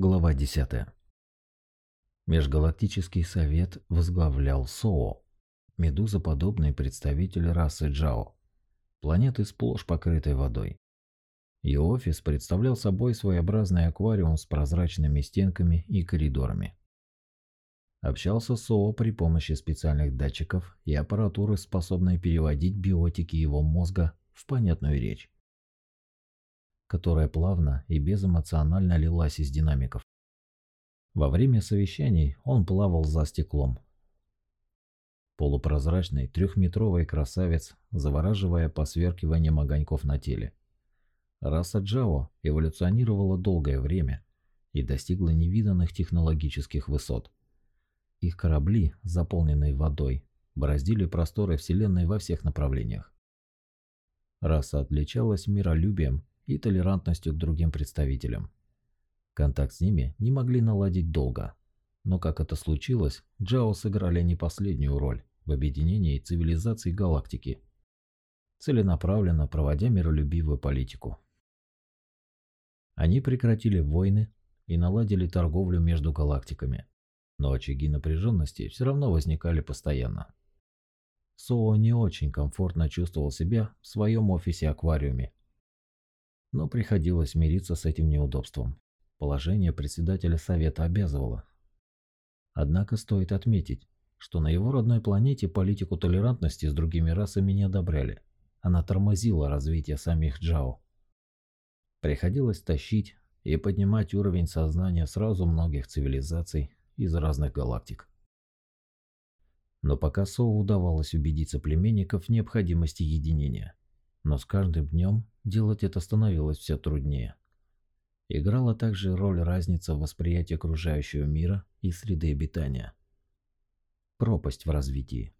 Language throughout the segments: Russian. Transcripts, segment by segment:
Глава 10. Межгалактический совет возглавлял СОО, медузоподобный представитель расы Джао, планеты сплошь покрытой водой. Ее офис представлял собой своеобразный аквариум с прозрачными стенками и коридорами. Общался СОО при помощи специальных датчиков и аппаратуры, способной переводить биотики его мозга в понятную речь которая плавно и безэмоционально лилась из динамиков. Во время совещаний он плавал за стеклом. Полупрозрачный трехметровый красавец, завораживая посверкиванием огоньков на теле. Раса Джао эволюционировала долгое время и достигла невиданных технологических высот. Их корабли, заполненные водой, бороздили просторы Вселенной во всех направлениях. Раса отличалась миролюбием и толерантностью к другим представителям. Контакт с ними не могли наладить долго, но как это случилось, Джао сыграли не последнюю роль в объединении цивилизаций галактики, целенаправленно проводя миролюбивую политику. Они прекратили войны и наладили торговлю между галактиками, но очаги напряженности все равно возникали постоянно. Соо не очень комфортно чувствовал себя в своем офисе-аквариуме но приходилось мириться с этим неудобством. Положение председателя совета обязывало. Однако стоит отметить, что на его родной планете политику толерантности с другими расами не одобряли. Она тормозила развитие самих Джао. Приходилось тащить и поднимать уровень сознания сразу многих цивилизаций из разных галактик. Но пока Соу удавалось убедить соплеменников в необходимости единения. Но с каждым днем делать это становилось все труднее. Играла также роль разница в восприятии окружающего мира и среды обитания. Пропасть в развитии.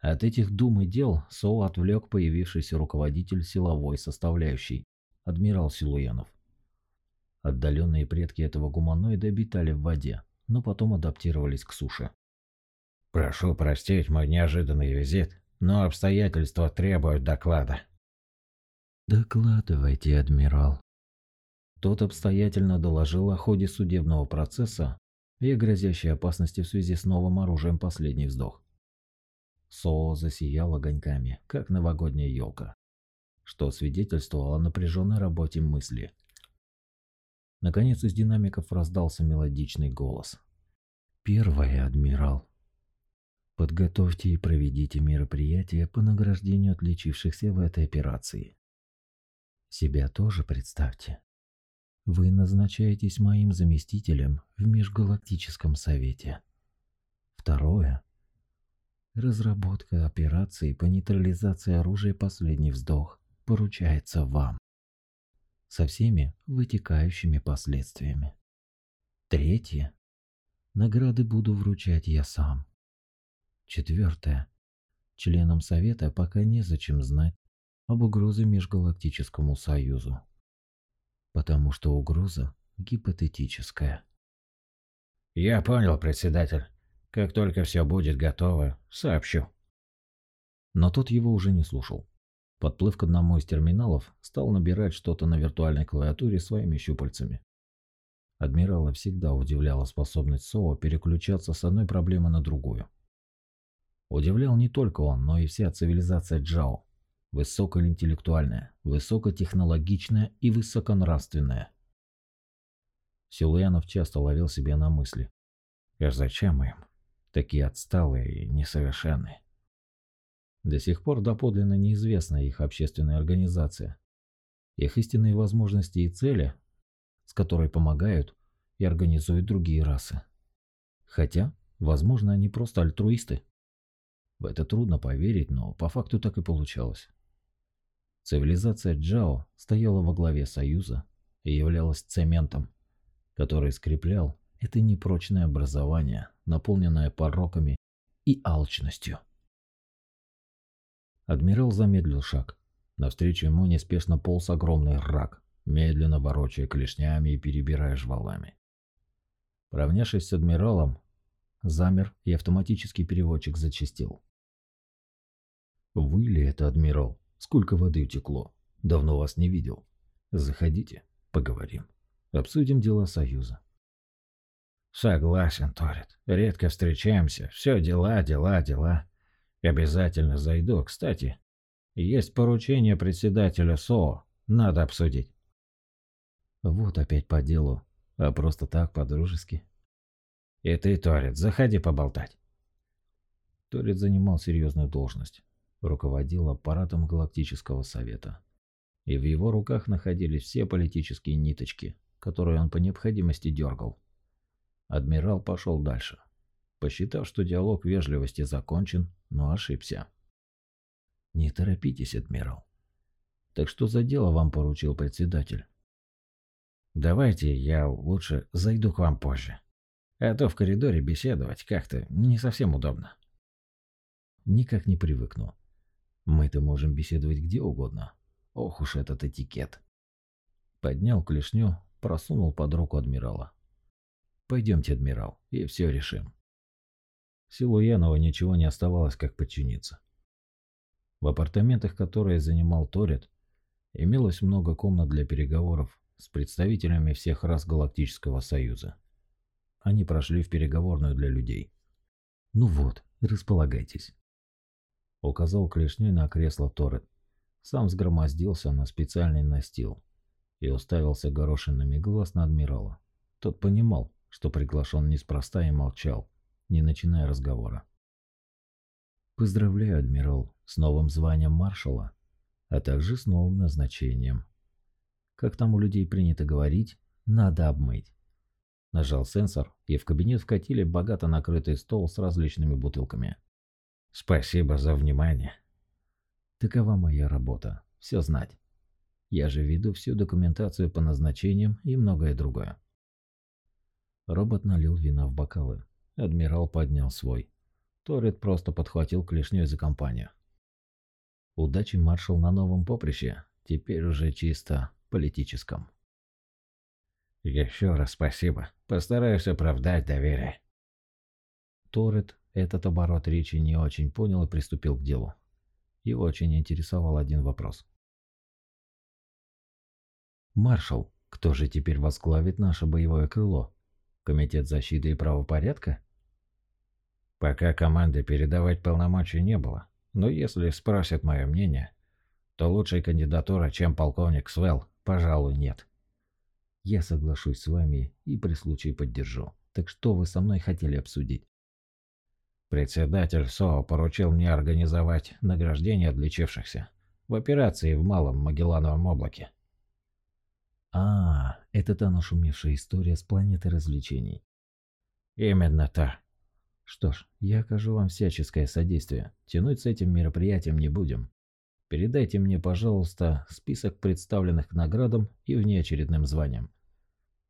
От этих дум и дел Соу отвлек появившийся руководитель силовой составляющей, адмирал Силуянов. Отдаленные предки этого гуманоида обитали в воде, но потом адаптировались к суше. «Прошу простить мой неожиданный визит, но обстоятельства требуют доклада», «Докладывайте, адмирал». Тот обстоятельно доложил о ходе судебного процесса и о грозящей опасности в связи с новым оружием «Последний вздох». Со засиял огоньками, как новогодняя елка, что свидетельствовало о напряженной работе мысли. Наконец из динамиков раздался мелодичный голос. «Первое, адмирал. Подготовьте и проведите мероприятия по награждению отличившихся в этой операции. Себя тоже представьте. Вы назначаетесь моим заместителем в Межгалактическом совете. Второе. Разработка операции по нейтрализации оружия «Последний вздох» поручается вам. Со всеми вытекающими последствиями. Третье. Награды буду вручать я сам. Четвертое. Членам совета пока незачем знать, об угрозе Межгалактическому Союзу. Потому что угроза гипотетическая. Я понял, председатель. Как только все будет готово, сообщу. Но тот его уже не слушал. Подплыв к одному из терминалов, стал набирать что-то на виртуальной клавиатуре своими щупальцами. Адмирала всегда удивляла способность СОА переключаться с одной проблемы на другую. Удивлял не только он, но и вся цивилизация Джао высокоинтеллектуальная, высокотехнологичная и высоконравственная. Силуянов часто ловил себя на мысли. «Аж зачем им? Такие отсталые и несовершенные». До сих пор доподлинно неизвестна их общественная организация, их истинные возможности и цели, с которой помогают и организуют другие расы. Хотя, возможно, они просто альтруисты. В это трудно поверить, но по факту так и получалось. Цивилизация Джао стояла во главе Союза и являлась цементом, который скреплял это непрочное образование, наполненное пороками и алчностью. Адмирал замедлил шаг. Навстречу ему неспешно полз огромный рак, медленно ворочая клешнями и перебирая жвалами. Поравнявшись с адмиралом, замер и автоматический переводчик зачастил. «Вы ли это, адмирал?» Сколько воды утекло. Давно вас не видел. Заходите, поговорим. Обсудим дела Союза. Согласен, Торит. Редко встречаемся. Все дела, дела, дела. Обязательно зайду. Кстати, есть поручение председателя СОО. Надо обсудить. Вот опять по делу. А просто так, по-дружески. И ты, Торит, заходи поболтать. Торит занимал серьезную должность. Руководил аппаратом Галактического Совета. И в его руках находились все политические ниточки, которые он по необходимости дергал. Адмирал пошел дальше, посчитав, что диалог вежливости закончен, но ошибся. «Не торопитесь, адмирал. Так что за дело вам поручил председатель?» «Давайте я лучше зайду к вам позже. А то в коридоре беседовать как-то не совсем удобно». «Никак не привыкну. Мы-то можем беседовать где угодно. Ох уж этот этикет». Поднял клешню, просунул под руку адмирала. «Пойдемте, адмирал, и все решим». Силуянова ничего не оставалось, как подчиниться. В апартаментах, которые занимал Торет, имелось много комнат для переговоров с представителями всех рас Галактического Союза. Они прошли в переговорную для людей. «Ну вот, располагайтесь», — указал клешней на кресло Торет. Сам сгромоздился на специальный настил и уставился горошинами глаз на адмирала. Тот понимал, что приглашен неспроста и молчал, не начиная разговора. Поздравляю, адмирал, с новым званием маршала, а также с новым назначением. Как там у людей принято говорить, надо обмыть. Нажал сенсор, и в кабинет вкатили богато накрытый стол с различными бутылками. Спасибо за внимание. Такова моя работа, все знать. Я же веду всю документацию по назначениям и многое другое. Робот налил вина в бокалы. Адмирал поднял свой. Торет просто подхватил клешней за компанию. Удачи маршал на новом поприще, теперь уже чисто политическом. Еще раз спасибо. Постараюсь оправдать доверие. Торет этот оборот речи не очень понял и приступил к делу. Его очень интересовал один вопрос. «Маршал, кто же теперь возглавит наше боевое крыло? Комитет защиты и правопорядка?» Пока команды передавать полномочий не было, но если спросят мое мнение, то лучшей кандидатуры, чем полковник Свел, пожалуй, нет. Я соглашусь с вами и при случае поддержу. Так что вы со мной хотели обсудить? Председатель СО поручил мне организовать награждение отличившихся в операции в Малом Магеллановом облаке. А, это та нашумевшая история с планеты развлечений. Именно та. Что ж, я окажу вам всяческое содействие. Тянуть с этим мероприятием не будем. Передайте мне, пожалуйста, список представленных к наградам и внеочередным званиям.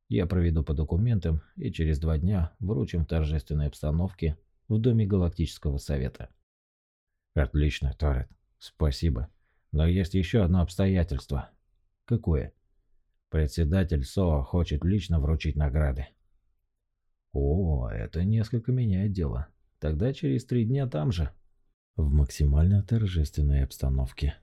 Я проведу по документам и через два дня вручим в торжественной обстановке в Доме Галактического Совета. Отлично, Торет. Спасибо. Но есть еще одно обстоятельство. Какое? Председатель СОА хочет лично вручить награды. О, это несколько меняет дело. Тогда через три дня там же. В максимально торжественной обстановке.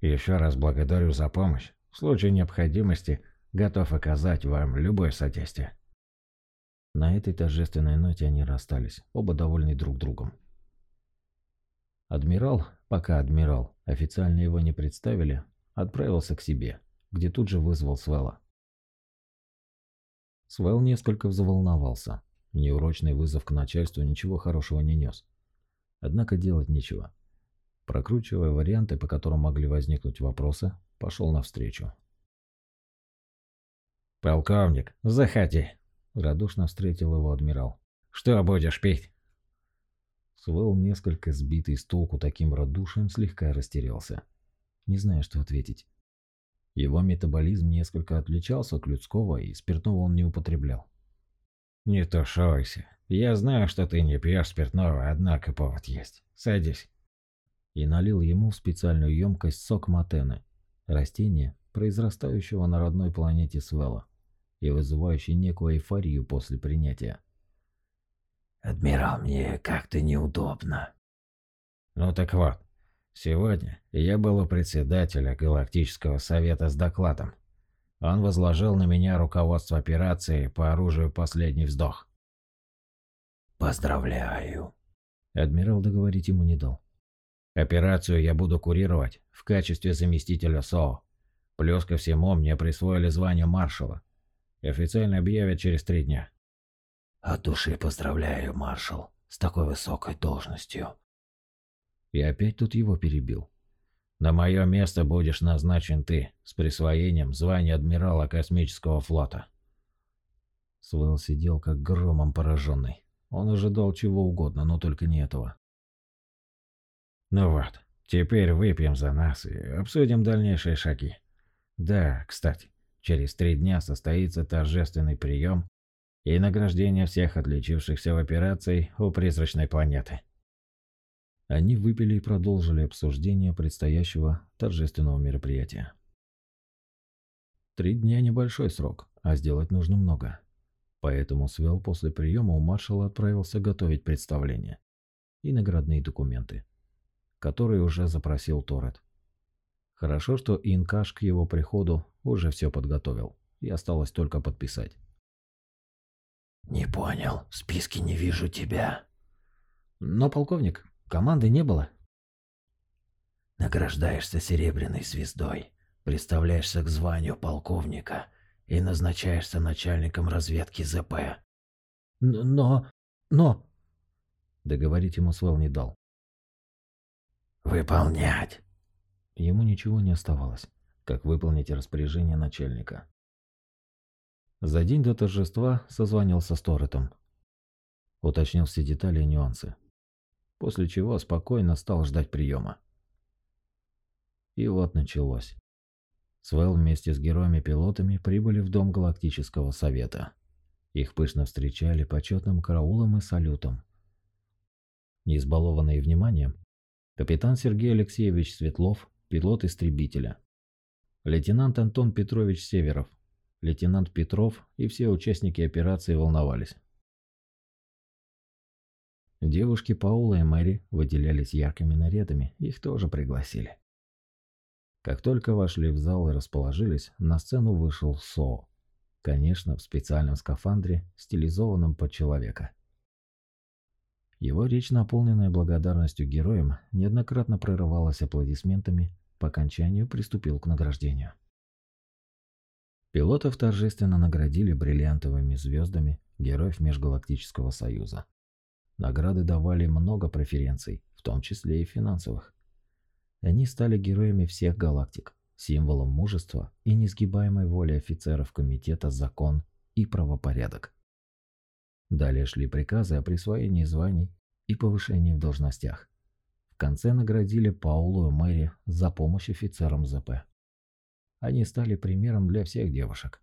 Еще раз благодарю за помощь. В случае необходимости готов оказать вам любое содействие. На этой торжественной ноте они расстались, оба довольны друг другом. Адмирал, пока адмирал, официально его не представили, отправился к себе, где тут же вызвал Свела. Свел несколько взволновался. Неурочный вызов к начальству ничего хорошего не нес. Однако делать нечего. Прокручивая варианты, по которым могли возникнуть вопросы, пошел навстречу. «Полковник, заходи!» – радушно встретил его адмирал. «Что будешь пить?» Свел, несколько сбитый с толку таким радушием, слегка растерялся. Не зная, что ответить. Его метаболизм несколько отличался от людского, и спиртного он не употреблял. «Не тушуйся. Я знаю, что ты не пьешь спиртного, однако повод есть. Садись». И налил ему в специальную емкость сок матены, растения, произрастающего на родной планете Свела, и вызывающий некую эйфорию после принятия. «Адмирал, мне как-то неудобно». «Ну так вот, Сегодня я был у председателя Галактического совета с докладом. Он возложил на меня руководство операции по оружию «Последний вздох». «Поздравляю!» Адмирал договорить ему не дал. Операцию я буду курировать в качестве заместителя СО. Плюс ко всему мне присвоили звание маршала. Официально объявят через три дня. От души поздравляю, маршал, с такой высокой должностью. И опять тут его перебил. На мое место будешь назначен ты, с присвоением звания адмирала космического флота. Свел сидел как громом пораженный. Он ожидал чего угодно, но только не этого. Ну вот, теперь выпьем за нас и обсудим дальнейшие шаги. Да, кстати, через три дня состоится торжественный прием и награждение всех отличившихся в операции у призрачной планеты. Они выпили и продолжили обсуждение предстоящего торжественного мероприятия. Три дня – небольшой срок, а сделать нужно много. Поэтому Свел после приема у маршала отправился готовить представление и наградные документы, которые уже запросил Торет. Хорошо, что Инкаш к его приходу уже все подготовил, и осталось только подписать. «Не понял, в списке не вижу тебя». «Но, полковник, Команды не было. Награждаешься серебряной звездой, представляешься к званию полковника и назначаешься начальником разведки ЗП. Но... но... Договорить ему Свел не дал. «Выполнять!» Ему ничего не оставалось, как выполнить распоряжение начальника. За день до торжества созвонился с Торетом. Уточнил все детали и нюансы после чего спокойно стал ждать приема. И вот началось. Свел вместе с героями-пилотами прибыли в Дом Галактического Совета. Их пышно встречали почетным караулом и салютом. Не избалованный вниманием, капитан Сергей Алексеевич Светлов, пилот истребителя, лейтенант Антон Петрович Северов, лейтенант Петров и все участники операции волновались. Девушки Паула и Мэри выделялись яркими нарядами, их тоже пригласили. Как только вошли в зал и расположились, на сцену вышел Со. Конечно, в специальном скафандре, стилизованном под человека. Его речь, наполненная благодарностью героям, неоднократно прерывалась аплодисментами, по окончанию приступил к награждению. Пилотов торжественно наградили бриллиантовыми звездами героев Межгалактического Союза. Награды давали много преференций, в том числе и финансовых. Они стали героями всех галактик, символом мужества и несгибаемой воли офицеров Комитета «Закон» и «Правопорядок». Далее шли приказы о присвоении званий и повышении в должностях. В конце наградили Паулу и Мэри за помощь офицерам ЗП. Они стали примером для всех девушек.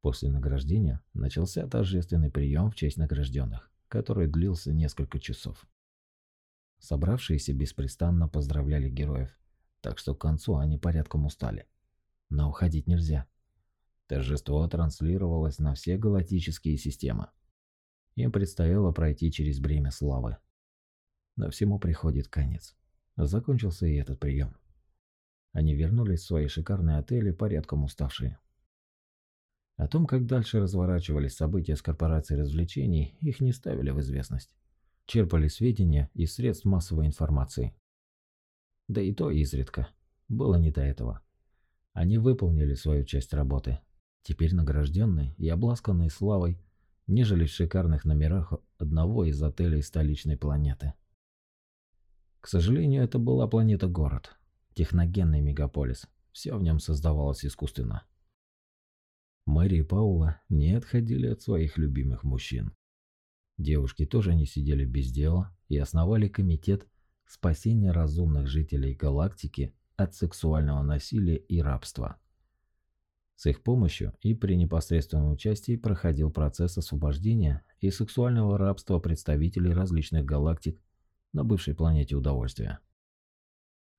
После награждения начался торжественный прием в честь награжденных который длился несколько часов. Собравшиеся беспрестанно поздравляли героев, так что к концу они порядком устали. Но уходить нельзя. Торжество транслировалось на все галактические системы. Им предстояло пройти через бремя славы. Но всему приходит конец. Закончился и этот прием. Они вернулись в свои шикарные отели, порядком уставшие. О том, как дальше разворачивались события с корпорацией развлечений, их не ставили в известность. Черпали сведения из средств массовой информации. Да и то изредка. Было не до этого. Они выполнили свою часть работы. Теперь награжденные и обласканные славой, нежели в шикарных номерах одного из отелей столичной планеты. К сожалению, это была планета-город. Техногенный мегаполис. Все в нем создавалось искусственно. Мэри и Паула не отходили от своих любимых мужчин. Девушки тоже не сидели без дела и основали комитет спасения разумных жителей галактики от сексуального насилия и рабства. С их помощью и при непосредственном участии проходил процесс освобождения и сексуального рабства представителей различных галактик на бывшей планете удовольствия.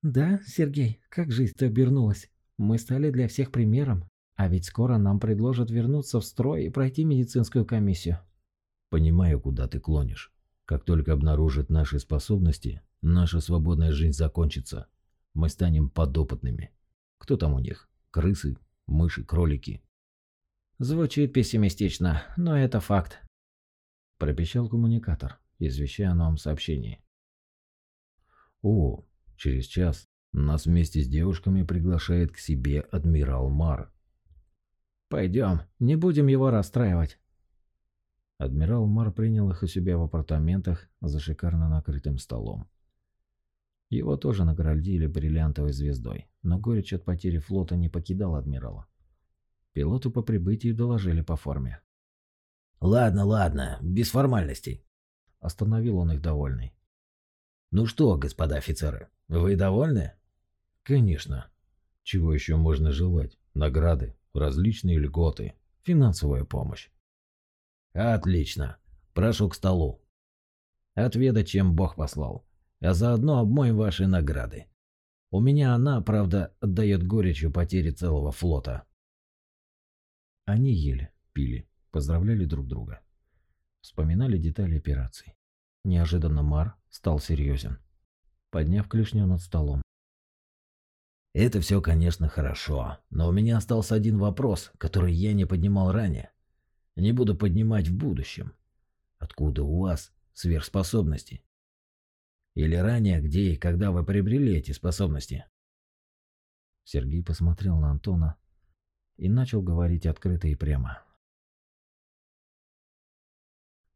«Да, Сергей, как жизнь-то обернулась? Мы стали для всех примером, а ведь скоро нам предложат вернуться в строй и пройти медицинскую комиссию. Понимаю, куда ты клонишь. Как только обнаружат наши способности, наша свободная жизнь закончится. Мы станем подопытными. Кто там у них? Крысы? мыши, кролики. Звучит пессимистично, но это факт. Пропищал коммуникатор, извещая о новом сообщении. О, через час нас вместе с девушками приглашает к себе адмирал Мар. Пойдем, не будем его расстраивать. Адмирал Мар принял их у себя в апартаментах за шикарно накрытым столом. Его тоже наградили бриллиантовой звездой, но горечь от потери флота не покидала адмирала. Пилоту по прибытии доложили по форме. «Ладно, ладно, без формальностей», – остановил он их довольный. «Ну что, господа офицеры, вы довольны?» «Конечно. Чего еще можно желать? Награды, различные льготы, финансовая помощь». «Отлично. Прошу к столу. Отведать, чем Бог послал а заодно обмоем ваши награды. У меня она, правда, отдает горечью потери целого флота. Они ели, пили, поздравляли друг друга. Вспоминали детали операций. Неожиданно Мар стал серьезен, подняв клешню над столом. Это все, конечно, хорошо, но у меня остался один вопрос, который я не поднимал ранее. Не буду поднимать в будущем. Откуда у вас сверхспособности? Или ранее, где и когда вы приобрели эти способности? Сергей посмотрел на Антона и начал говорить открыто и прямо.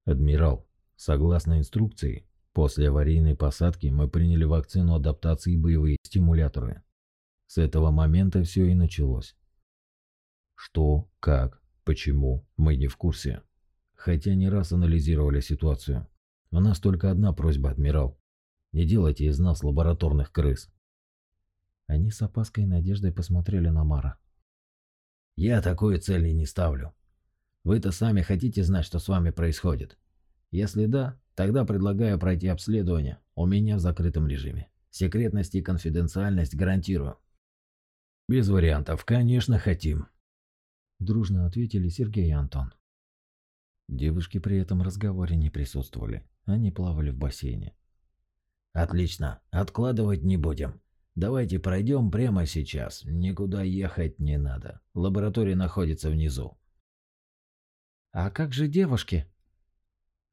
Адмирал, согласно инструкции, после аварийной посадки мы приняли вакцину адаптации и боевые стимуляторы. С этого момента все и началось. Что, как, почему, мы не в курсе. Хотя не раз анализировали ситуацию. У нас только одна просьба, адмирал. Не делайте из нас лабораторных крыс. Они с опаской и надеждой посмотрели на Мара. Я такой цели не ставлю. Вы-то сами хотите знать, что с вами происходит? Если да, тогда предлагаю пройти обследование у меня в закрытом режиме. Секретность и конфиденциальность гарантирую. Без вариантов, конечно, хотим. Дружно ответили Сергей и Антон. Девушки при этом разговоре не присутствовали. Они плавали в бассейне. Отлично, откладывать не будем. Давайте пройдем прямо сейчас. Никуда ехать не надо. Лаборатория находится внизу. А как же девушки?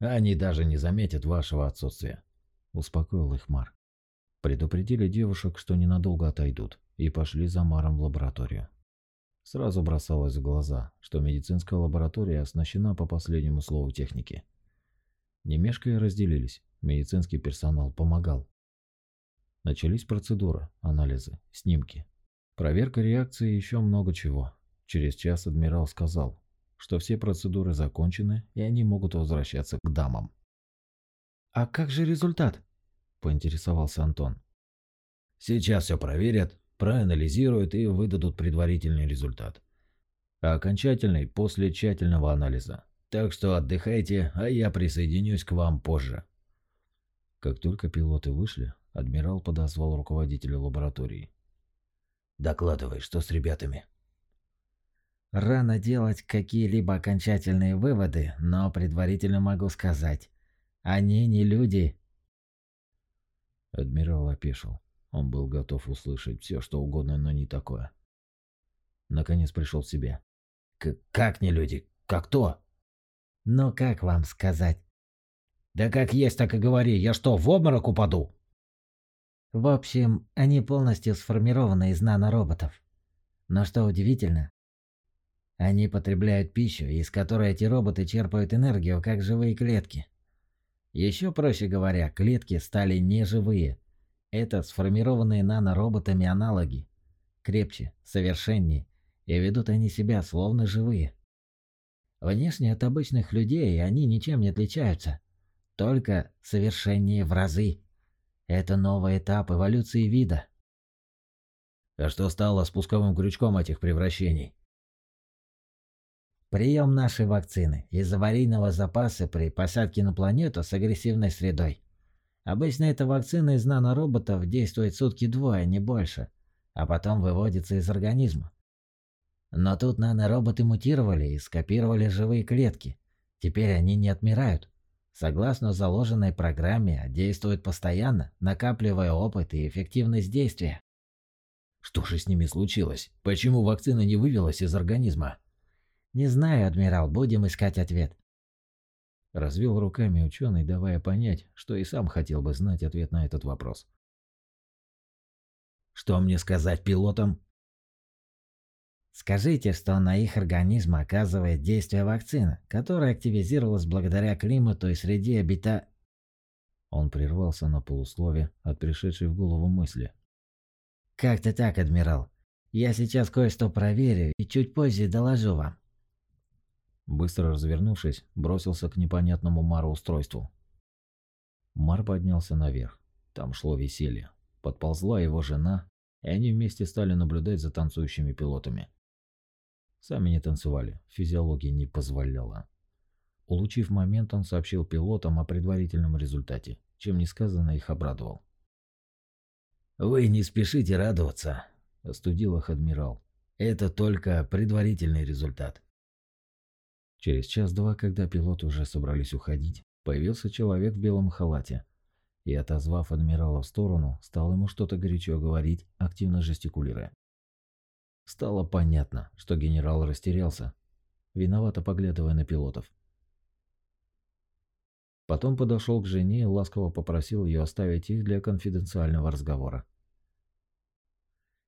Они даже не заметят вашего отсутствия, успокоил их Мар. Предупредили девушек, что ненадолго отойдут, и пошли за Маром в лабораторию. Сразу бросалось в глаза, что медицинская лаборатория оснащена по последнему слову техники. Не мешкая разделились, Медицинский персонал помогал. Начались процедуры, анализы, снимки. Проверка реакции и еще много чего. Через час адмирал сказал, что все процедуры закончены и они могут возвращаться к дамам. «А как же результат?» – поинтересовался Антон. «Сейчас все проверят, проанализируют и выдадут предварительный результат. А окончательный после тщательного анализа. Так что отдыхайте, а я присоединюсь к вам позже». Как только пилоты вышли, адмирал подозвал руководителя лаборатории. «Докладывай, что с ребятами?» Рано делать какие-либо окончательные выводы, но предварительно могу сказать. Они не люди. Адмирал опешил. Он был готов услышать все, что угодно, но не такое. Наконец пришел в себя. К «Как не люди? Как то?» «Ну как вам сказать? Да как есть, так и говори. Я что, в обморок упаду? В общем, они полностью сформированы из нанороботов. Но что удивительно, они потребляют пищу, из которой эти роботы черпают энергию, как живые клетки. Еще проще говоря, клетки стали неживые. Это сформированные нанороботами аналоги. Крепче, совершеннее, и ведут они себя словно живые. Внешне от обычных людей они ничем не отличаются только совершеннее в разы. Это новый этап эволюции вида. А что стало спусковым крючком этих превращений? Прием нашей вакцины из аварийного запаса при посадке на планету с агрессивной средой. Обычно эта вакцина из нанороботов действует сутки двое, не больше, а потом выводится из организма. Но тут нанороботы мутировали и скопировали живые клетки. Теперь они не отмирают согласно заложенной программе, действует постоянно, накапливая опыт и эффективность действия. Что же с ними случилось? Почему вакцина не вывелась из организма? Не знаю, адмирал, будем искать ответ. Развел руками ученый, давая понять, что и сам хотел бы знать ответ на этот вопрос. Что мне сказать пилотам? Скажите, что на их организм оказывает действие вакцины, которая активизировалась благодаря климату и среде обита... Он прервался на полуслове от пришедшей в голову мысли. «Как-то так, адмирал. Я сейчас кое-что проверю и чуть позже доложу вам». Быстро развернувшись, бросился к непонятному Мару устройству. Мар поднялся наверх. Там шло веселье. Подползла его жена, и они вместе стали наблюдать за танцующими пилотами. Сами не танцевали, физиология не позволяла. Улучив момент, он сообщил пилотам о предварительном результате, чем несказанно их обрадовал. «Вы не спешите радоваться», – остудил их адмирал. «Это только предварительный результат. Через час-два, когда пилоты уже собрались уходить, появился человек в белом халате и, отозвав адмирала в сторону, стал ему что-то горячо говорить, активно жестикулируя. Стало понятно, что генерал растерялся, виновато поглядывая на пилотов. Потом подошел к жене и ласково попросил ее оставить их для конфиденциального разговора.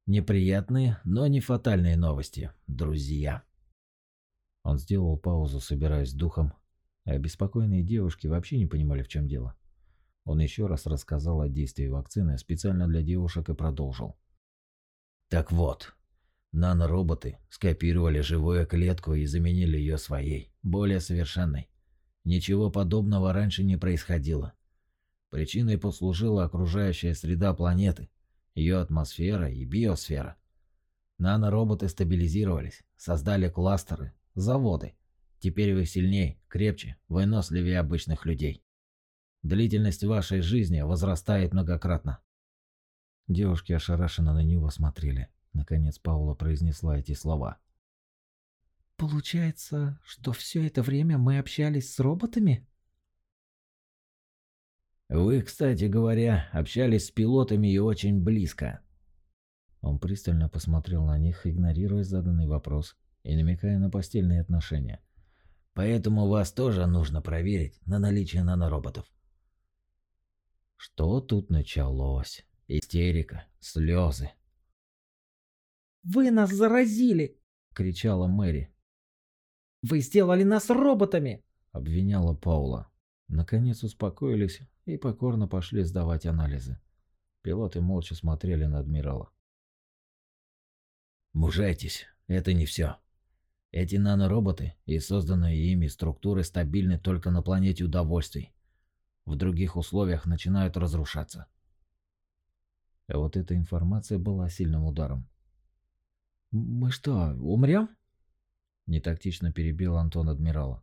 Неприятные, но не фатальные новости, друзья. Он сделал паузу, собираясь с духом, а обеспокоенные девушки вообще не понимали, в чем дело. Он еще раз рассказал о действии вакцины специально для девушек и продолжил. Так вот, нанороботы скопировали живую клетку и заменили ее своей, более совершенной. Ничего подобного раньше не происходило. Причиной послужила окружающая среда планеты, ее атмосфера и биосфера. Нанороботы стабилизировались, создали кластеры, Заводы. Теперь вы сильнее, крепче, выносливее обычных людей. Длительность вашей жизни возрастает многократно. Девушки ошарашенно на него смотрели. Наконец Паула произнесла эти слова. «Получается, что все это время мы общались с роботами?» «Вы, кстати говоря, общались с пилотами и очень близко». Он пристально посмотрел на них, игнорируя заданный вопрос, и намекая на постельные отношения. Поэтому вас тоже нужно проверить на наличие нанороботов. Что тут началось? Истерика, слезы. «Вы нас заразили!» — кричала Мэри. «Вы сделали нас роботами!» — обвиняла Паула. Наконец успокоились и покорно пошли сдавать анализы. Пилоты молча смотрели на адмирала. «Мужайтесь, это не все», эти нанороботы и созданные ими структуры стабильны только на планете удовольствий. В других условиях начинают разрушаться. А вот эта информация была сильным ударом. «Мы что, умрем?» Нетактично перебил Антон адмирала.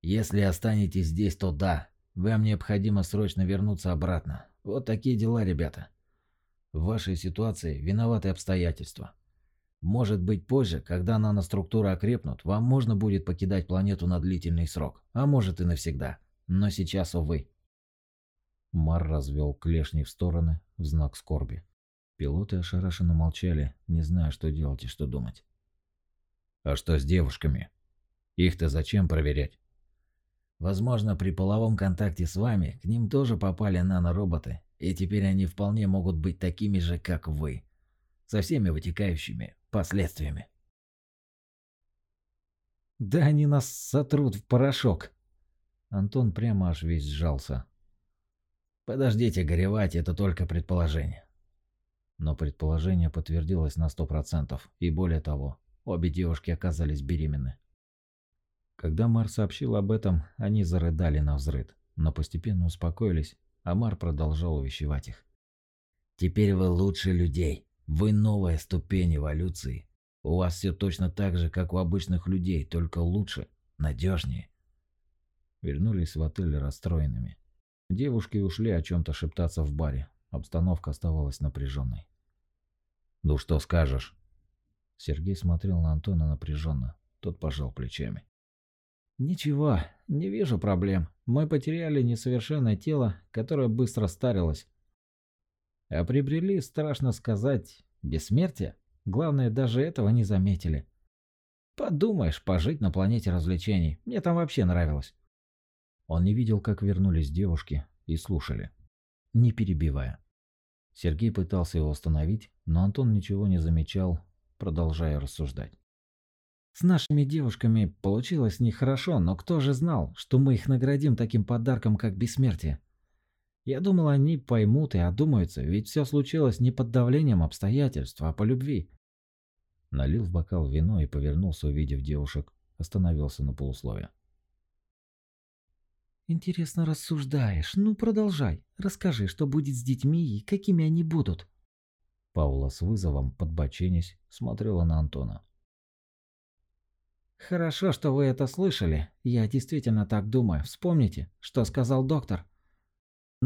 «Если останетесь здесь, то да. Вам необходимо срочно вернуться обратно. Вот такие дела, ребята. В вашей ситуации виноваты обстоятельства. Может быть позже, когда наноструктуры окрепнут, вам можно будет покидать планету на длительный срок, а может и навсегда. Но сейчас, увы. Мар развел клешни в стороны в знак скорби. Пилоты ошарашенно молчали, не зная, что делать и что думать. «А что с девушками? Их-то зачем проверять?» «Возможно, при половом контакте с вами к ним тоже попали нанороботы, и теперь они вполне могут быть такими же, как вы, со всеми вытекающими последствиями. Да они нас сотрут в порошок. Антон прямо аж весь сжался. Подождите горевать, это только предположение. Но предположение подтвердилось на сто процентов, и более того, обе девушки оказались беременны. Когда Мар сообщил об этом, они зарыдали на взрыд, но постепенно успокоились, а Мар продолжал увещевать их. «Теперь вы лучше людей. Вы новая ступень эволюции. У вас все точно так же, как у обычных людей, только лучше, надежнее. Вернулись в отель расстроенными. Девушки ушли о чем-то шептаться в баре. Обстановка оставалась напряженной. «Ну что скажешь?» Сергей смотрел на Антона напряженно. Тот пожал плечами. «Ничего, не вижу проблем. Мы потеряли несовершенное тело, которое быстро старилось. А приобрели, страшно сказать, Бессмертие? Главное, даже этого не заметили. Подумаешь, пожить на планете развлечений. Мне там вообще нравилось. Он не видел, как вернулись девушки, и слушали, не перебивая. Сергей пытался его остановить, но Антон ничего не замечал, продолжая рассуждать. С нашими девушками получилось нехорошо, но кто же знал, что мы их наградим таким подарком, как бессмертие? Я думал, они поймут и одумаются, ведь все случилось не под давлением обстоятельств, а по любви. Налил в бокал вино и повернулся, увидев девушек, остановился на полусловие. Интересно рассуждаешь. Ну, продолжай. Расскажи, что будет с детьми и какими они будут. Паула с вызовом, подбоченясь, смотрела на Антона. Хорошо, что вы это слышали. Я действительно так думаю. Вспомните, что сказал доктор.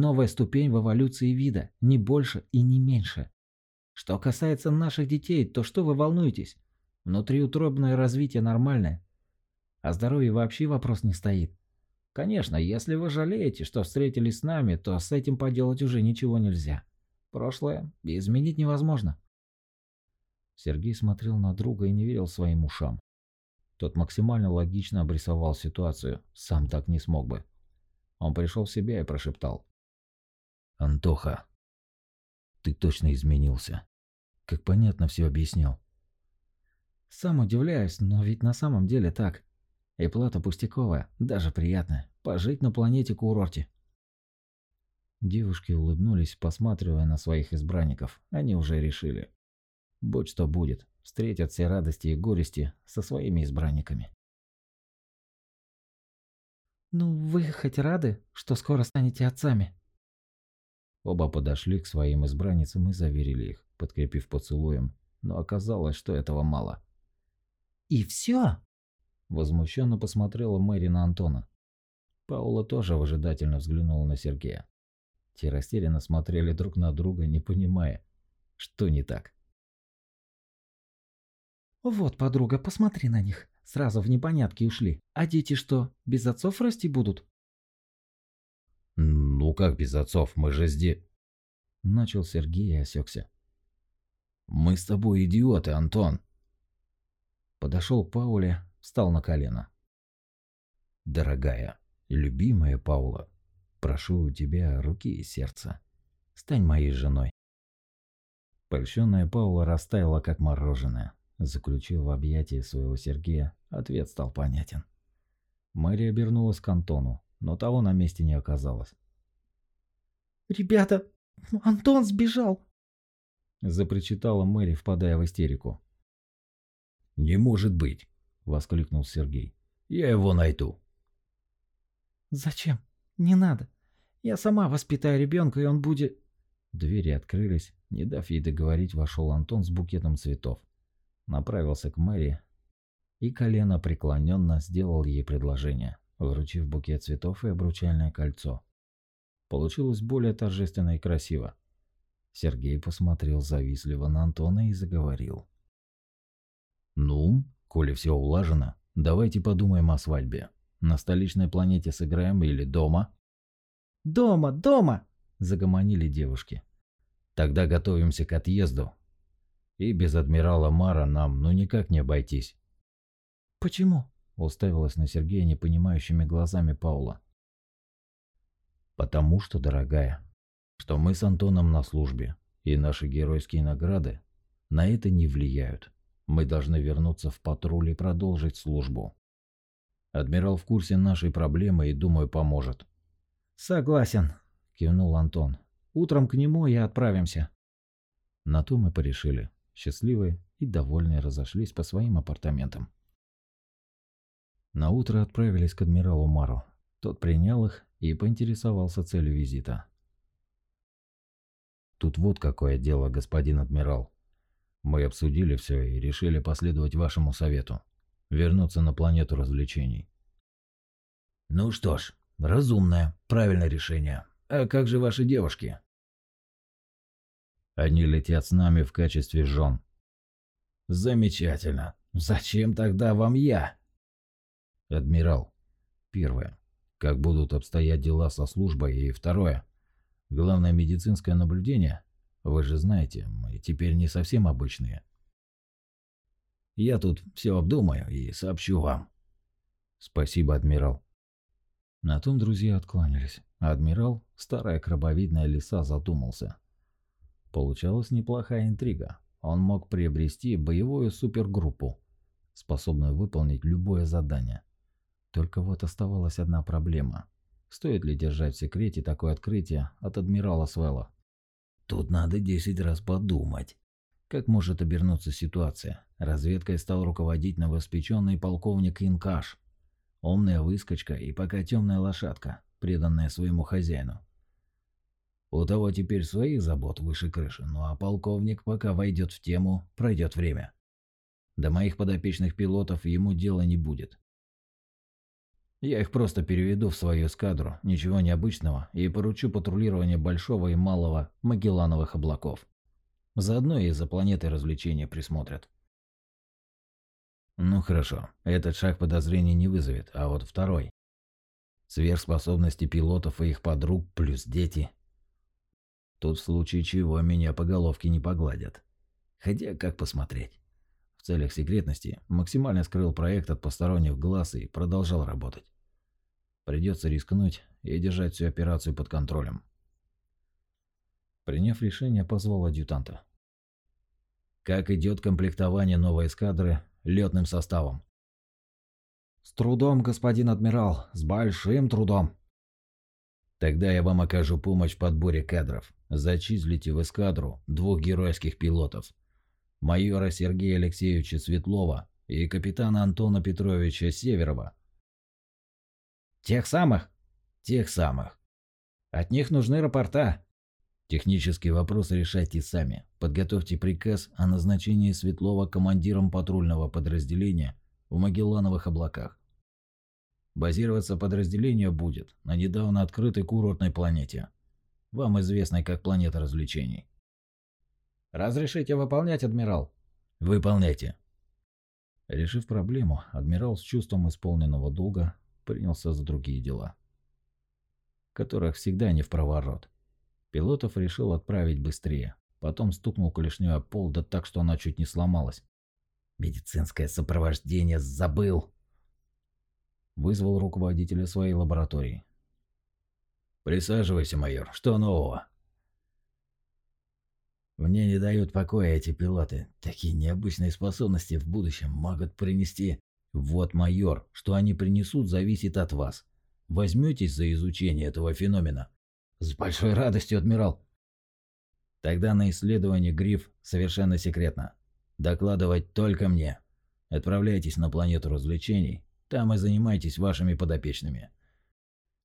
Новая ступень в эволюции вида, не больше и не меньше. Что касается наших детей, то что вы волнуетесь? Внутриутробное развитие нормальное. О здоровье вообще вопрос не стоит. Конечно, если вы жалеете, что встретились с нами, то с этим поделать уже ничего нельзя. Прошлое изменить невозможно. Сергей смотрел на друга и не верил своим ушам. Тот максимально логично обрисовал ситуацию, сам так не смог бы. Он пришел в себя и прошептал. «Антоха, ты точно изменился. Как понятно все объяснил». «Сам удивляюсь, но ведь на самом деле так. И плата пустяковая, даже приятная. Пожить на планете-курорте. Девушки улыбнулись, посматривая на своих избранников. Они уже решили. Будь что будет, встретят все радости и горести со своими избранниками. «Ну, вы хоть рады, что скоро станете отцами?» Оба подошли к своим избранницам и заверили их, подкрепив поцелуем, но оказалось, что этого мало. «И все?» Возмущенно посмотрела Мэри на Антона. Паула тоже выжидательно взглянула на Сергея. Те растерянно смотрели друг на друга, не понимая, что не так. «Вот, подруга, посмотри на них. Сразу в непонятки ушли. А дети что, без отцов расти будут?» «Ну как без отцов? Мы же здесь...» Начал Сергей и осекся. «Мы с тобой идиоты, Антон!» Подошел Пауле, встал на колено. «Дорогая, любимая Паула, прошу у тебя руки и сердца. Стань моей женой». Польщенная Паула растаяла, как мороженое. Заключив в объятии своего Сергея, ответ стал понятен. Мэри обернулась к Антону, но того на месте не оказалось. «Ребята, Антон сбежал!» Запричитала Мэри, впадая в истерику. «Не может быть! воскликнул Сергей. Я его найду. Зачем? Не надо. Я сама воспитаю ребенка, и он будет... Двери открылись. Не дав ей договорить, вошел Антон с букетом цветов. Направился к Мэри и колено преклоненно сделал ей предложение, вручив букет цветов и обручальное кольцо. Получилось более торжественно и красиво. Сергей посмотрел завистливо на Антона и заговорил. «Ну, Коли все улажено, давайте подумаем о свадьбе. На столичной планете сыграем или дома? Дома, дома! Загомонили девушки. Тогда готовимся к отъезду. И без адмирала Мара нам ну никак не обойтись. Почему? Уставилась на Сергея непонимающими глазами Паула. Потому что, дорогая, что мы с Антоном на службе, и наши геройские награды на это не влияют. Мы должны вернуться в патруль и продолжить службу. Адмирал в курсе нашей проблемы и, думаю, поможет. Согласен, кивнул Антон. Утром к нему и отправимся. На то мы порешили. Счастливые и довольные разошлись по своим апартаментам. На утро отправились к адмиралу Мару. Тот принял их и поинтересовался целью визита. Тут вот какое дело, господин адмирал. Мы обсудили все и решили последовать вашему совету. Вернуться на планету развлечений. Ну что ж, разумное, правильное решение. А как же ваши девушки? Они летят с нами в качестве жен. Замечательно. Зачем тогда вам я? Адмирал. Первое. Как будут обстоять дела со службой. И второе. Главное медицинское наблюдение Вы же знаете, мы теперь не совсем обычные. Я тут все обдумаю и сообщу вам. Спасибо, адмирал. На том друзья откланялись, адмирал, старая крабовидная лиса, задумался. Получалась неплохая интрига. Он мог приобрести боевую супергруппу, способную выполнить любое задание. Только вот оставалась одна проблема. Стоит ли держать в секрете такое открытие от адмирала Свелла? Тут надо десять раз подумать. Как может обернуться ситуация? Разведкой стал руководить новоспеченный полковник Инкаш. Умная выскочка и пока темная лошадка, преданная своему хозяину. У того теперь своих забот выше крыши, ну а полковник пока войдет в тему, пройдет время. До моих подопечных пилотов ему дела не будет. Я их просто переведу в свою эскадру, ничего необычного, и поручу патрулирование Большого и Малого Магеллановых облаков. Заодно и за планетой развлечения присмотрят. Ну хорошо, этот шаг подозрений не вызовет, а вот второй. Сверхспособности пилотов и их подруг плюс дети. Тут в случае чего меня по головке не погладят. Хотя как посмотреть. Целях секретности максимально скрыл проект от посторонних глаз и продолжал работать. Придется рискнуть и держать всю операцию под контролем. Приняв решение, позвал адъютанта. Как идет комплектование новой эскадры летным составом. С трудом, господин адмирал, с большим трудом. Тогда я вам окажу помощь в подборе кадров. Зачислите в эскадру двух геройских пилотов. Майора Сергея Алексеевича Светлова и капитана Антона Петровича Северова. Тех самых? Тех самых. От них нужны рапорта. Технические вопросы решайте сами. Подготовьте приказ о назначении Светлова командиром патрульного подразделения в Магеллановых облаках. Базироваться подразделение будет на недавно открытой курортной планете, вам известной как планета развлечений. Разрешите выполнять, адмирал? Выполняйте. Решив проблему, адмирал с чувством исполненного долга принялся за другие дела, которых всегда не в проворот. Пилотов решил отправить быстрее. Потом стукнул клешней о пол, да так, что она чуть не сломалась. «Медицинское сопровождение забыл!» Вызвал руководителя своей лаборатории. «Присаживайся, майор. Что нового?» Мне не дают покоя эти пилоты. Такие необычные способности в будущем могут принести... Вот, майор, что они принесут, зависит от вас. Возьметесь за изучение этого феномена? С большой радостью, адмирал. Тогда на исследование Гриф совершенно секретно. Докладывать только мне. Отправляйтесь на планету развлечений, там и занимайтесь вашими подопечными.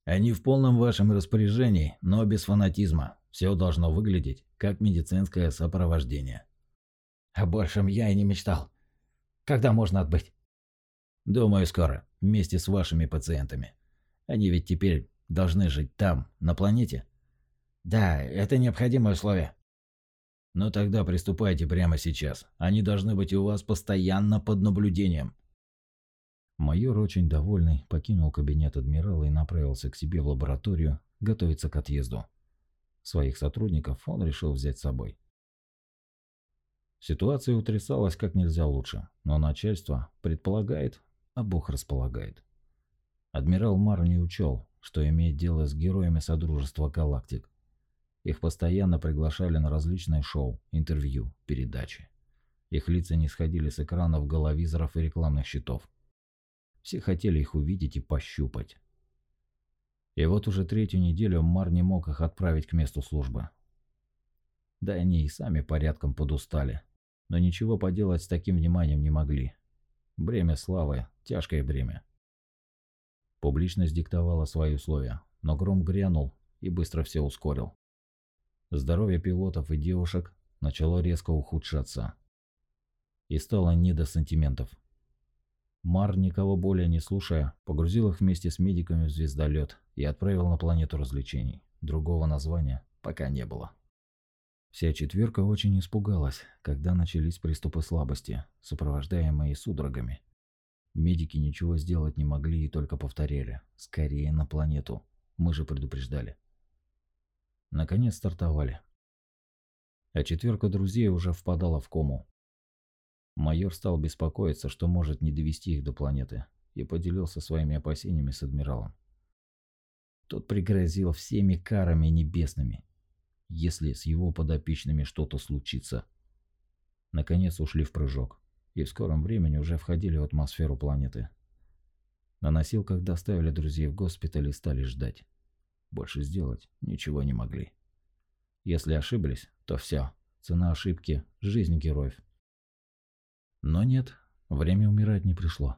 Они в полном вашем распоряжении, но без фанатизма. Все должно выглядеть как медицинское сопровождение. О большем я и не мечтал. Когда можно отбыть? Думаю, скоро, вместе с вашими пациентами. Они ведь теперь должны жить там, на планете? Да, это необходимое условие. Ну тогда приступайте прямо сейчас. Они должны быть у вас постоянно под наблюдением. Майор, очень довольный, покинул кабинет адмирала и направился к себе в лабораторию готовиться к отъезду. Своих сотрудников он решил взять с собой. Ситуация утрясалась как нельзя лучше, но начальство предполагает, а Бог располагает. Адмирал Мар не учел, что имеет дело с героями Содружества Галактик. Их постоянно приглашали на различные шоу, интервью, передачи. Их лица не сходили с экранов головизоров и рекламных щитов. Все хотели их увидеть и пощупать. И вот уже третью неделю Мар не мог их отправить к месту службы. Да они и сами порядком подустали, но ничего поделать с таким вниманием не могли. Бремя славы – тяжкое бремя. Публичность диктовала свои условия, но гром грянул и быстро все ускорил. Здоровье пилотов и девушек начало резко ухудшаться. И стало не до сантиментов. Мар, никого более не слушая, погрузил их вместе с медиками в звездолет и отправил на планету развлечений. Другого названия пока не было. Вся четверка очень испугалась, когда начались приступы слабости, сопровождаемые судорогами. Медики ничего сделать не могли и только повторяли «Скорее на планету». Мы же предупреждали. Наконец стартовали. а четверка друзей уже впадала в кому. Майор стал беспокоиться, что может не довести их до планеты, и поделился своими опасениями с адмиралом. Тот пригрозил всеми карами небесными, если с его подопечными что-то случится. Наконец ушли в прыжок, и в скором времени уже входили в атмосферу планеты. На носилках доставили друзей в госпиталь и стали ждать. Больше сделать ничего не могли. Если ошиблись, то все. Цена ошибки – жизнь героев. Но нет, время умирать не пришло.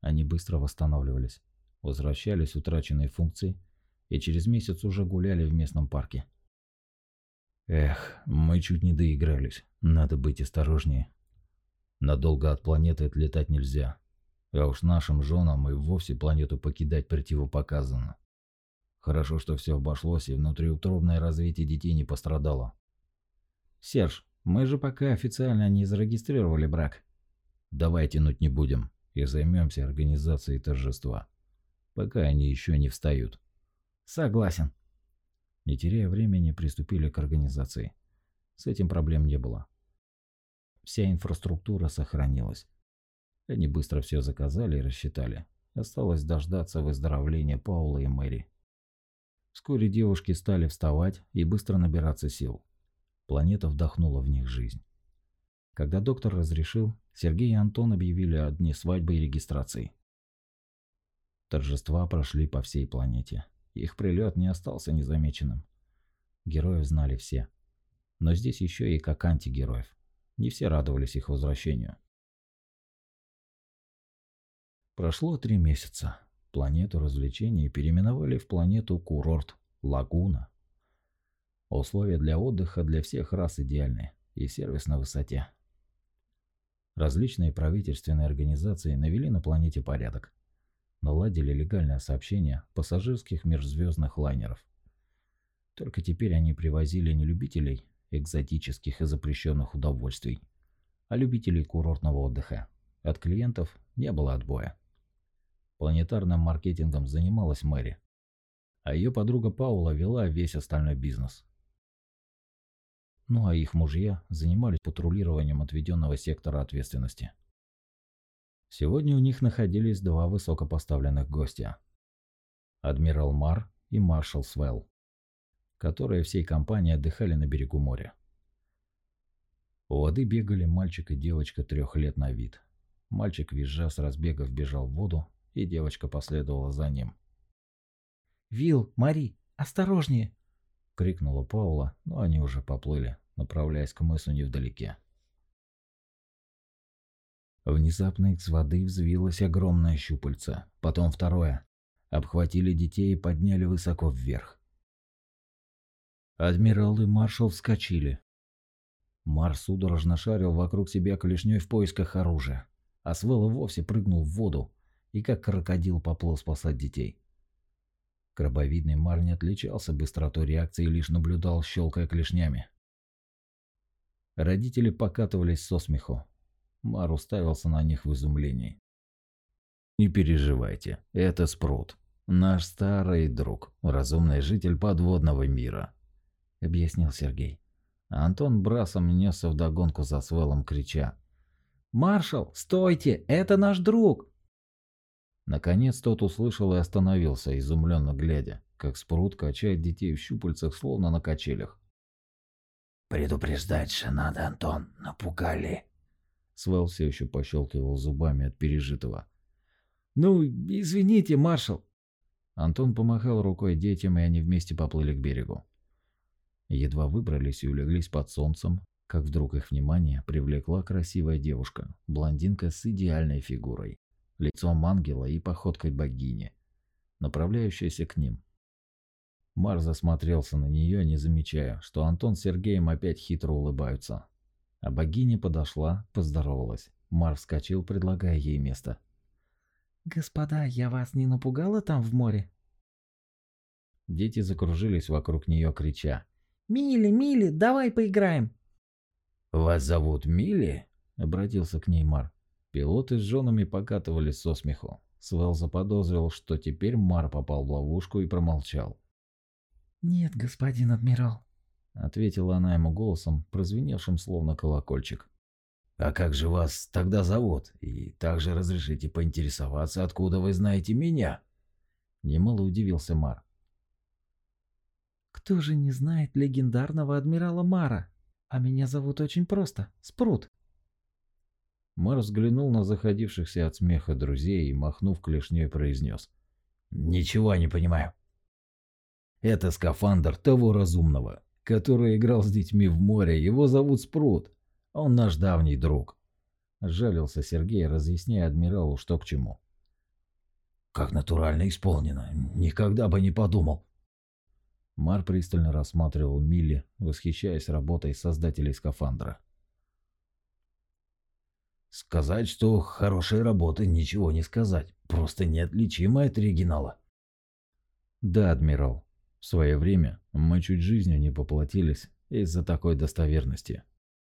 Они быстро восстанавливались, возвращались утраченные функции и через месяц уже гуляли в местном парке. Эх, мы чуть не доигрались. Надо быть осторожнее. Надолго от планеты отлетать нельзя. А уж нашим женам и вовсе планету покидать противопоказано. Хорошо, что все обошлось и внутриутробное развитие детей не пострадало. Серж, мы же пока официально не зарегистрировали брак. Давай тянуть не будем и займемся организацией торжества. Пока они еще не встают. Согласен. Не теряя времени, приступили к организации. С этим проблем не было. Вся инфраструктура сохранилась. Они быстро все заказали и рассчитали. Осталось дождаться выздоровления Паула и Мэри. Вскоре девушки стали вставать и быстро набираться сил. Планета вдохнула в них жизнь. Когда доктор разрешил, Сергей и Антон объявили о дне свадьбы и регистрации. Торжества прошли по всей планете. Их прилет не остался незамеченным. Героев знали все. Но здесь еще и как антигероев. Не все радовались их возвращению. Прошло три месяца. Планету развлечений переименовали в планету Курорт Лагуна. Условия для отдыха для всех рас идеальны и сервис на высоте. Различные правительственные организации навели на планете порядок наладили легальное сообщение пассажирских межзвездных лайнеров. Только теперь они привозили не любителей экзотических и запрещенных удовольствий, а любителей курортного отдыха. От клиентов не было отбоя. Планетарным маркетингом занималась Мэри, а ее подруга Паула вела весь остальной бизнес. Ну а их мужья занимались патрулированием отведенного сектора ответственности – Сегодня у них находились два высокопоставленных гостя. Адмирал Мар и маршал Свелл, которые всей компанией отдыхали на берегу моря. У воды бегали мальчик и девочка трех лет на вид. Мальчик, визжа с разбега, вбежал в воду, и девочка последовала за ним. «Вилл, Мари, осторожнее!» — крикнула Паула, но они уже поплыли, направляясь к мысу невдалеке. Внезапно из воды взвилось огромное щупальце, потом второе. Обхватили детей и подняли высоко вверх. Адмирал и маршал вскочили. Марс судорожно шарил вокруг себя клешней в поисках оружия, а вовсе прыгнул в воду и как крокодил поплыл спасать детей. Крабовидный Мар не отличался быстротой реакции и лишь наблюдал, щелкая клешнями. Родители покатывались со смеху, Мар уставился на них в изумлении. «Не переживайте, это Спрут, наш старый друг, разумный житель подводного мира», — объяснил Сергей. Антон брасом несся вдогонку за свелом, крича. «Маршал, стойте, это наш друг!» Наконец тот услышал и остановился, изумленно глядя, как Спрут качает детей в щупальцах, словно на качелях. «Предупреждать же надо, Антон, напугали!» Свел все еще пощелкивал зубами от пережитого. «Ну, извините, маршал!» Антон помахал рукой детям, и они вместе поплыли к берегу. Едва выбрались и улеглись под солнцем, как вдруг их внимание привлекла красивая девушка, блондинка с идеальной фигурой, лицом ангела и походкой богини, направляющаяся к ним. Мар засмотрелся на нее, не замечая, что Антон с Сергеем опять хитро улыбаются. А богиня подошла, поздоровалась. Мар вскочил, предлагая ей место. «Господа, я вас не напугала там в море?» Дети закружились вокруг нее, крича. «Мили, Мили, давай поиграем!» «Вас зовут Мили?» — обратился к ней Мар. Пилоты с женами покатывались со смеху. Свел заподозрил, что теперь Мар попал в ловушку и промолчал. «Нет, господин адмирал», ответила она ему голосом, прозвеневшим словно колокольчик. А как же вас тогда зовут? И также разрешите поинтересоваться, откуда вы знаете меня? Немало удивился Мар. Кто же не знает легендарного адмирала Мара? А меня зовут очень просто Спрут. Мар взглянул на заходившихся от смеха друзей и, махнув клешней, произнес. «Ничего не понимаю. Это скафандр того разумного, который играл с детьми в море. Его зовут Спрут. Он наш давний друг». Жалился Сергей, разъясняя адмиралу, что к чему. «Как натурально исполнено. Никогда бы не подумал». Мар пристально рассматривал Милли, восхищаясь работой создателей скафандра. Сказать, что хорошая работа, ничего не сказать. Просто неотличима от оригинала. Да, адмирал. В свое время мы чуть жизнью не поплатились из-за такой достоверности.